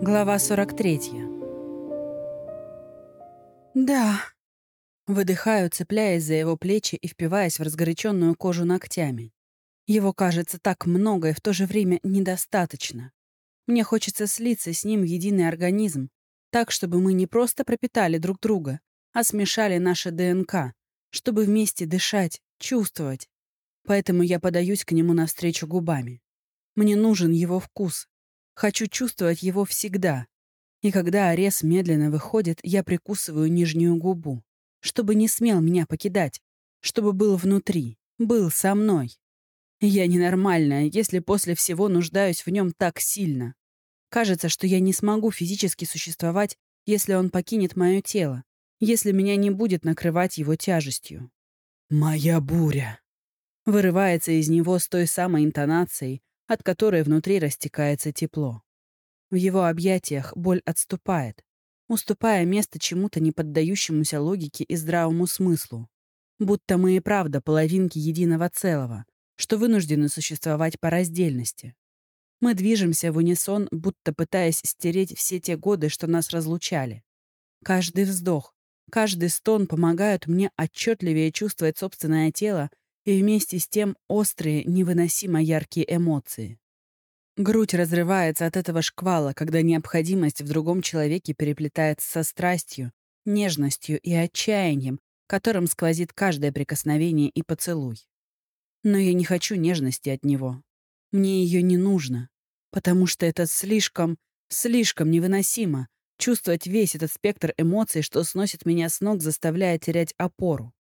Глава 43. «Да». Выдыхаю, цепляясь за его плечи и впиваясь в разгоряченную кожу ногтями. Его кажется так много и в то же время недостаточно. Мне хочется слиться с ним в единый организм, так, чтобы мы не просто пропитали друг друга, а смешали наше ДНК, чтобы вместе дышать, чувствовать. Поэтому я подаюсь к нему навстречу губами. Мне нужен его вкус. Хочу чувствовать его всегда. И когда Арес медленно выходит, я прикусываю нижнюю губу, чтобы не смел меня покидать, чтобы был внутри, был со мной. Я ненормальная, если после всего нуждаюсь в нем так сильно. Кажется, что я не смогу физически существовать, если он покинет мое тело, если меня не будет накрывать его тяжестью. «Моя буря!» Вырывается из него с той самой интонацией, от которой внутри растекается тепло. В его объятиях боль отступает, уступая место чему-то не поддающемуся логике и здравому смыслу. Будто мы и правда половинки единого целого, что вынуждены существовать по раздельности. Мы движемся в унисон, будто пытаясь стереть все те годы, что нас разлучали. Каждый вздох, каждый стон помогают мне отчетливее чувствовать собственное тело и вместе с тем острые, невыносимо яркие эмоции. Грудь разрывается от этого шквала, когда необходимость в другом человеке переплетается со страстью, нежностью и отчаянием, которым сквозит каждое прикосновение и поцелуй. Но я не хочу нежности от него. Мне ее не нужно, потому что это слишком, слишком невыносимо чувствовать весь этот спектр эмоций, что сносит меня с ног, заставляя терять опору.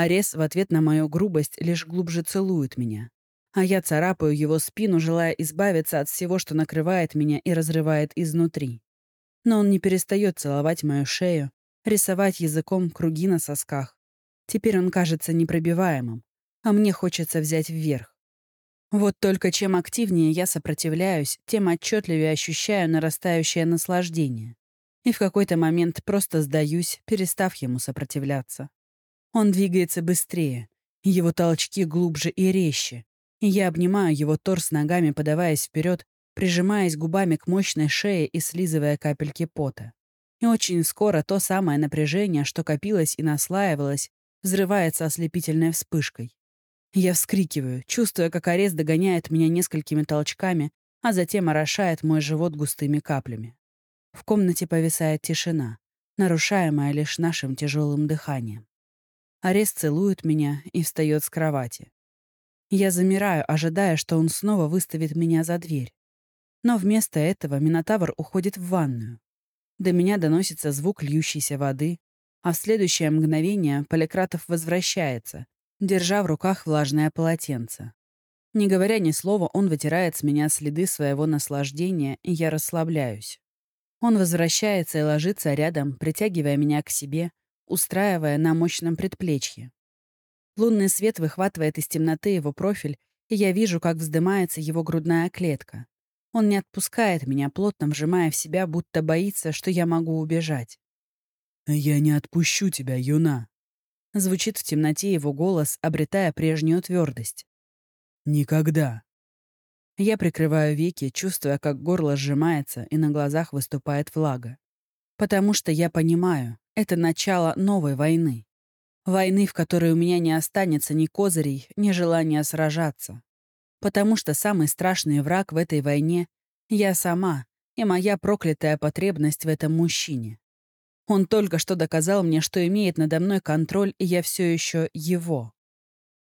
Арес в ответ на мою грубость лишь глубже целует меня. А я царапаю его спину, желая избавиться от всего, что накрывает меня и разрывает изнутри. Но он не перестает целовать мою шею, рисовать языком круги на сосках. Теперь он кажется непробиваемым а мне хочется взять вверх. Вот только чем активнее я сопротивляюсь, тем отчетливее ощущаю нарастающее наслаждение. И в какой-то момент просто сдаюсь, перестав ему сопротивляться. Он двигается быстрее, его толчки глубже и резче, я обнимаю его торс ногами, подаваясь вперед, прижимаясь губами к мощной шее и слизывая капельки пота. И очень скоро то самое напряжение, что копилось и наслаивалось, взрывается ослепительной вспышкой. Я вскрикиваю, чувствуя, как арест догоняет меня несколькими толчками, а затем орошает мой живот густыми каплями. В комнате повисает тишина, нарушаемая лишь нашим тяжелым дыханием. Арест целует меня и встает с кровати. Я замираю, ожидая, что он снова выставит меня за дверь. Но вместо этого Минотавр уходит в ванную. До меня доносится звук льющейся воды, а в следующее мгновение Поликратов возвращается, держа в руках влажное полотенце. Не говоря ни слова, он вытирает с меня следы своего наслаждения, и я расслабляюсь. Он возвращается и ложится рядом, притягивая меня к себе, устраивая на мощном предплечье. Лунный свет выхватывает из темноты его профиль, и я вижу, как вздымается его грудная клетка. Он не отпускает меня, плотно вжимая в себя, будто боится, что я могу убежать. «Я не отпущу тебя, юна», Звучит в темноте его голос, обретая прежнюю твердость. «Никогда». Я прикрываю веки, чувствуя, как горло сжимается и на глазах выступает влага. Потому что я понимаю, это начало новой войны. Войны, в которой у меня не останется ни козырей, ни желания сражаться. Потому что самый страшный враг в этой войне — я сама и моя проклятая потребность в этом мужчине. Он только что доказал мне, что имеет надо мной контроль, и я все еще его.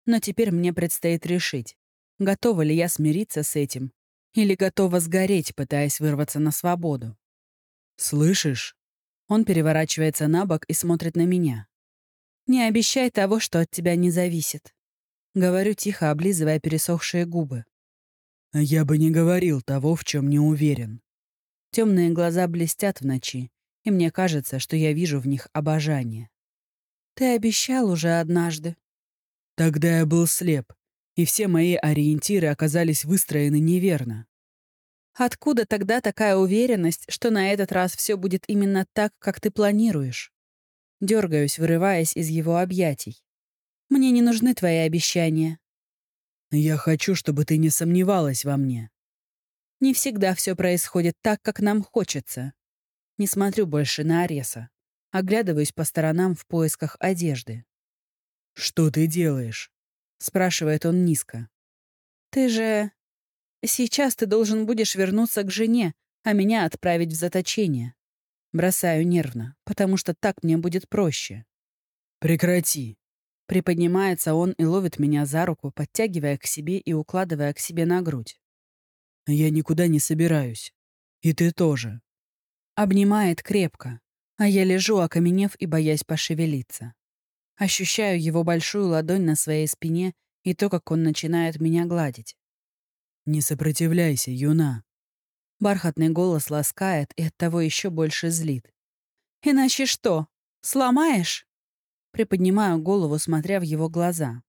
Но теперь мне предстоит решить, готова ли я смириться с этим или готова сгореть, пытаясь вырваться на свободу. «Слышишь?» Он переворачивается на бок и смотрит на меня. «Не обещай того, что от тебя не зависит». Говорю тихо, облизывая пересохшие губы. «Я бы не говорил того, в чем не уверен». Темные глаза блестят в ночи, и мне кажется, что я вижу в них обожание. Ты обещал уже однажды. Тогда я был слеп, и все мои ориентиры оказались выстроены неверно. Откуда тогда такая уверенность, что на этот раз все будет именно так, как ты планируешь? Дергаюсь, вырываясь из его объятий. Мне не нужны твои обещания. Я хочу, чтобы ты не сомневалась во мне. Не всегда все происходит так, как нам хочется. Не смотрю больше на Ареса. Оглядываюсь по сторонам в поисках одежды. «Что ты делаешь?» — спрашивает он низко. «Ты же... Сейчас ты должен будешь вернуться к жене, а меня отправить в заточение. Бросаю нервно, потому что так мне будет проще. «Прекрати!» Приподнимается он и ловит меня за руку, подтягивая к себе и укладывая к себе на грудь. «Я никуда не собираюсь. И ты тоже». Обнимает крепко, а я лежу, окаменев и боясь пошевелиться. Ощущаю его большую ладонь на своей спине и то, как он начинает меня гладить. «Не сопротивляйся, юна». Бархатный голос ласкает и оттого еще больше злит. «Иначе что? Сломаешь?» Приподнимаю голову, смотря в его глаза.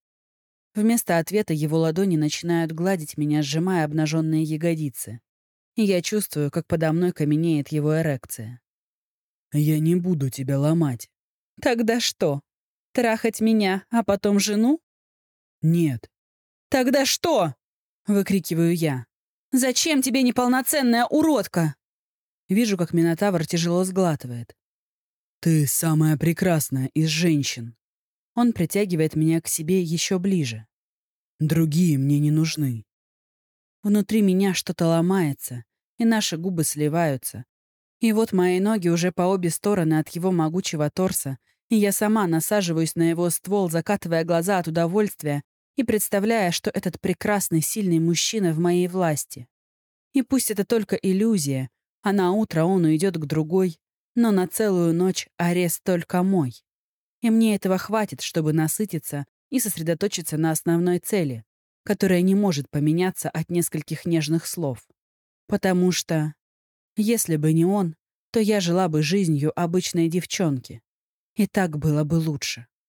Вместо ответа его ладони начинают гладить меня, сжимая обнаженные ягодицы. И я чувствую, как подо мной каменеет его эрекция. «Я не буду тебя ломать». «Тогда что? Трахать меня, а потом жену?» «Нет». «Тогда что?» — выкрикиваю я. «Зачем тебе неполноценная уродка?» Вижу, как Минотавр тяжело сглатывает. «Ты самая прекрасная из женщин». Он притягивает меня к себе еще ближе. «Другие мне не нужны». Внутри меня что-то ломается, и наши губы сливаются. И вот мои ноги уже по обе стороны от его могучего торса, и я сама насаживаюсь на его ствол, закатывая глаза от удовольствия и представляя, что этот прекрасный, сильный мужчина в моей власти. И пусть это только иллюзия, а на утро он уйдет к другой, но на целую ночь арест только мой. И мне этого хватит, чтобы насытиться и сосредоточиться на основной цели, которая не может поменяться от нескольких нежных слов. Потому что, если бы не он, то я жила бы жизнью обычной девчонки. И так было бы лучше.